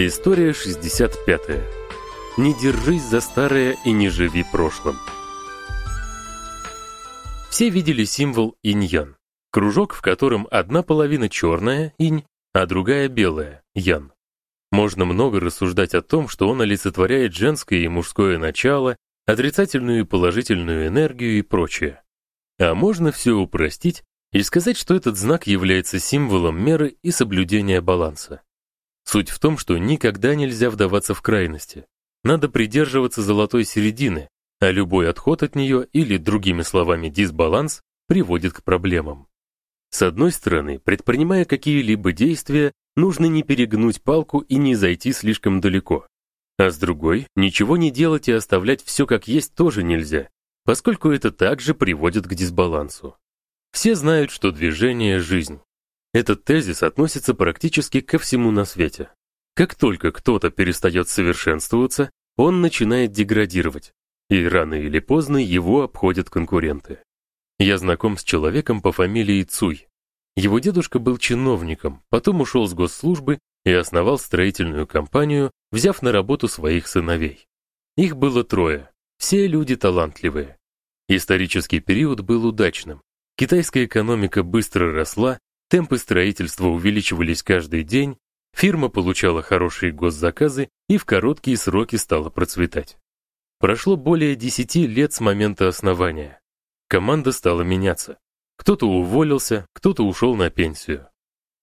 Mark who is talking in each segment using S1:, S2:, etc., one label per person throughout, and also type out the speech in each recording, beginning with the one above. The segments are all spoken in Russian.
S1: История 65. Не держись за старое и не живи прошлым. Все видели символ инь-ян. Кружок, в котором одна половина черная инь, а другая белая ян. Можно много рассуждать о том, что он олицетворяет женское и мужское начало, отрицательную и положительную энергию и прочее. А можно все упростить и сказать, что этот знак является символом меры и соблюдения баланса. Суть в том, что никогда нельзя вдаваться в крайности. Надо придерживаться золотой середины, а любой отход от нее или, другими словами, дисбаланс приводит к проблемам. С одной стороны, предпринимая какие-либо действия, нужно не перегнуть палку и не зайти слишком далеко. А с другой, ничего не делать и оставлять все как есть тоже нельзя, поскольку это также приводит к дисбалансу. Все знают, что движение жизнь. Этот тезис относится практически ко всему на свете. Как только кто-то перестает совершенствоваться, он начинает деградировать, и рано или поздно его обходят конкуренты. Я знаком с человеком по фамилии Цуй. Его дедушка был чиновником, потом ушел с госслужбы и основал строительную компанию, взяв на работу своих сыновей. Их было трое, все люди талантливые. Исторический период был удачным. Китайская экономика быстро росла, Темпы строительства увеличивались каждый день, фирма получала хорошие госзаказы и в короткие сроки стала процветать. Прошло более 10 лет с момента основания. Команда стала меняться. Кто-то уволился, кто-то ушел на пенсию.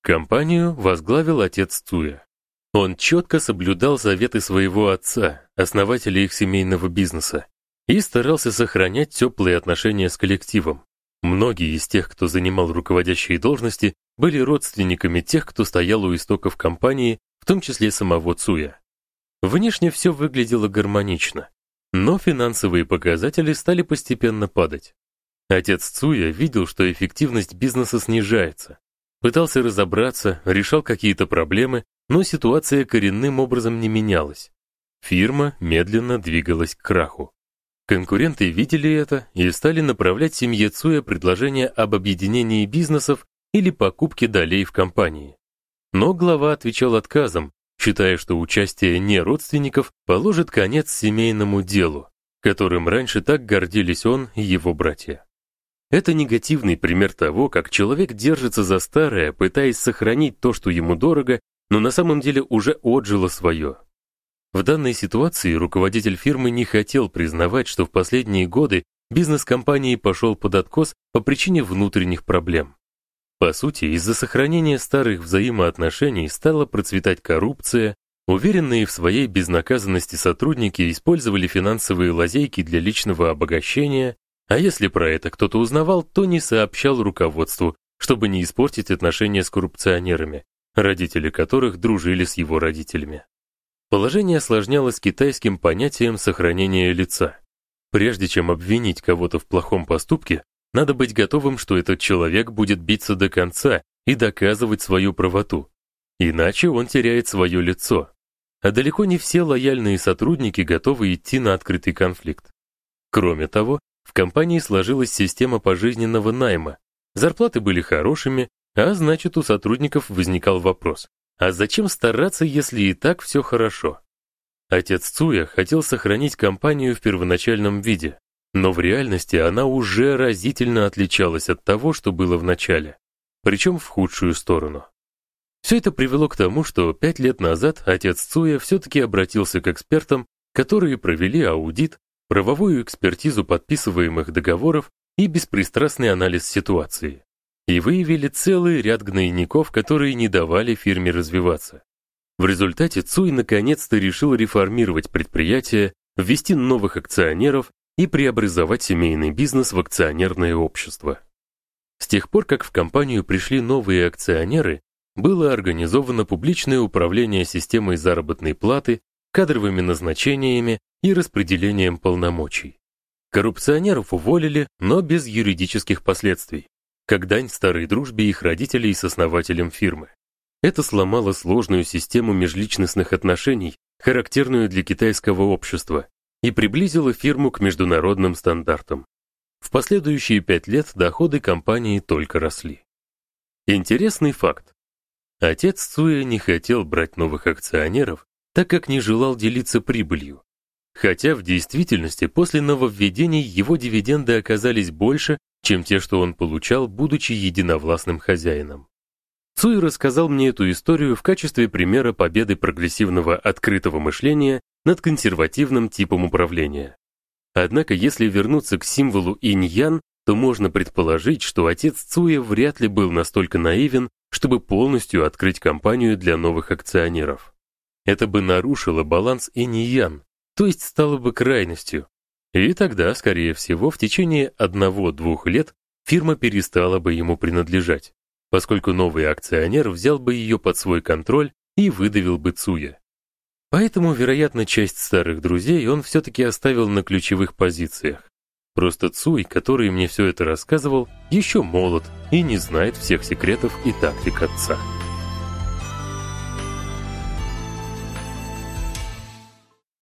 S1: Компанию возглавил отец Цуя. Он четко соблюдал заветы своего отца, основателя их семейного бизнеса, и старался сохранять теплые отношения с коллективом, Многие из тех, кто занимал руководящие должности, были родственниками тех, кто стоял у истоков компании, в том числе самого Цуя. Внешне все выглядело гармонично, но финансовые показатели стали постепенно падать. Отец Цуя видел, что эффективность бизнеса снижается. Пытался разобраться, решал какие-то проблемы, но ситуация коренным образом не менялась. Фирма медленно двигалась к краху. Конкуренты видели это и стали направлять семье Цуя предложение об объединении бизнесов или покупке долей в компании. Но глава отвечал отказом, считая, что участие не родственников положит конец семейному делу, которым раньше так гордились он и его братья. Это негативный пример того, как человек держится за старое, пытаясь сохранить то, что ему дорого, но на самом деле уже отжило свое. В данной ситуации руководитель фирмы не хотел признавать, что в последние годы бизнес компании пошел под откос по причине внутренних проблем. По сути, из-за сохранения старых взаимоотношений стала процветать коррупция, уверенные в своей безнаказанности сотрудники использовали финансовые лазейки для личного обогащения, а если про это кто-то узнавал, то не сообщал руководству, чтобы не испортить отношения с коррупционерами, родители которых дружили с его родителями. Положение осложнялось китайским понятием сохранения лица. Прежде чем обвинить кого-то в плохом поступке, надо быть готовым, что этот человек будет биться до конца и доказывать свою правоту. Иначе он теряет свое лицо. А далеко не все лояльные сотрудники готовы идти на открытый конфликт. Кроме того, в компании сложилась система пожизненного найма. Зарплаты были хорошими, а значит, у сотрудников возникал вопрос: а зачем стараться, если и так все хорошо? Отец Цуя хотел сохранить компанию в первоначальном виде, но в реальности она уже разительно отличалась от того, что было в начале, причем в худшую сторону. Все это привело к тому, что пять лет назад отец Цуя все таки обратился к экспертам, которые провели аудит, правовую экспертизу подписываемых договоров и беспристрастный анализ ситуации и выявили целый ряд гнойников, которые не давали фирме развиваться. В результате Цуй наконец-то решил реформировать предприятие, ввести новых акционеров и преобразовать семейный бизнес в акционерное общество. С тех пор, как в компанию пришли новые акционеры, было организовано публичное управление системой заработной платы, кадровыми назначениями и распределением полномочий. Коррупционеров уволили, но без юридических последствий как дань старой дружбе их родителей с основателем фирмы. Это сломало сложную систему межличностных отношений, характерную для китайского общества, и приблизило фирму к международным стандартам. В последующие пять лет доходы компании только росли. Интересный факт. Отец Цуя не хотел брать новых акционеров, так как не желал делиться прибылью. Хотя в действительности после нововведений его дивиденды оказались больше, чем те, что он получал, будучи единовластным хозяином. Цуй рассказал мне эту историю в качестве примера победы прогрессивного открытого мышления над консервативным типом управления. Однако, если вернуться к символу инь-ян, то можно предположить, что отец Цуя вряд ли был настолько наивен, чтобы полностью открыть компанию для новых акционеров. Это бы нарушило баланс инь-ян, то есть стало бы крайностью. И тогда, скорее всего, в течение одного-двух лет фирма перестала бы ему принадлежать, поскольку новый акционер взял бы ее под свой контроль и выдавил бы Цуя. Поэтому, вероятно, часть старых друзей он все таки оставил на ключевых позициях. Просто Цуй, который мне все это рассказывал, еще молод и не знает всех секретов и тактик отца.